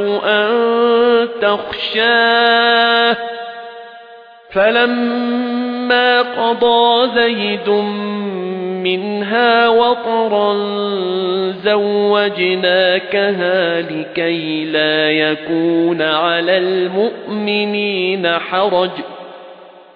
أَن تَخْشَاهُ فَلَمَّا قَضَى زَيْدٌ مِنْهَا وَطَرًا زَوَّجْنَاكَهَا لِكَي لَا يَكُونَ عَلَى الْمُؤْمِنِينَ حَرَجٌ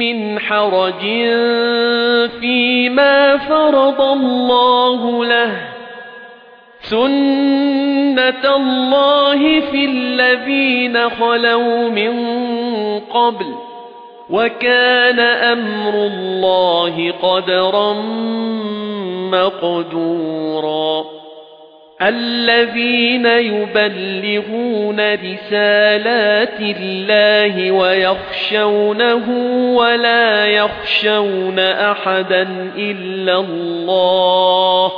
مِنْ حَرَجٍ فِيمَا فَرَضَ اللَّهُ لَهُ. سُنَّةَ اللَّهِ فِي الَّذِينَ خَلَوْا مِنْ قَبْلُ. وَكَانَ أَمْرُ اللَّهِ قَدَرًا مَّقْدُورًا. الَّذِينَ يُبَلِّغُونَ رِسَالَاتِ اللَّهِ وَيَخْشَوْنَهُ وَلَا يَخْشَوْنَ أَحَدًا إِلَّا اللَّهَ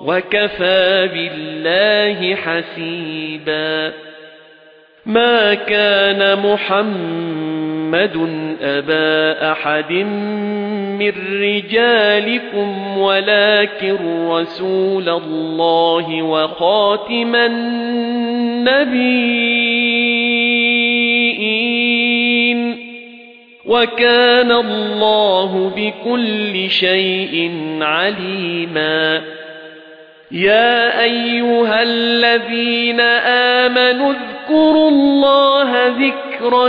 وَكَفَى بِاللَّهِ حَسِيبًا مَا كَانَ مُحَمَّدٌ أَبَا أَحَدٍ مِّن رِّجَالِكُمْ وَلَكِن رَّسُولَ اللَّهِ وَخَاتَمَ النَّبِيِّينَ. وَكَانَ اللَّهُ بِكُلِّ شَيْءٍ عَلِيمًا. يَا أَيُّهَا الَّذِينَ آمَنُوا اذْكُرُوا اللَّهَ ذِكْرًا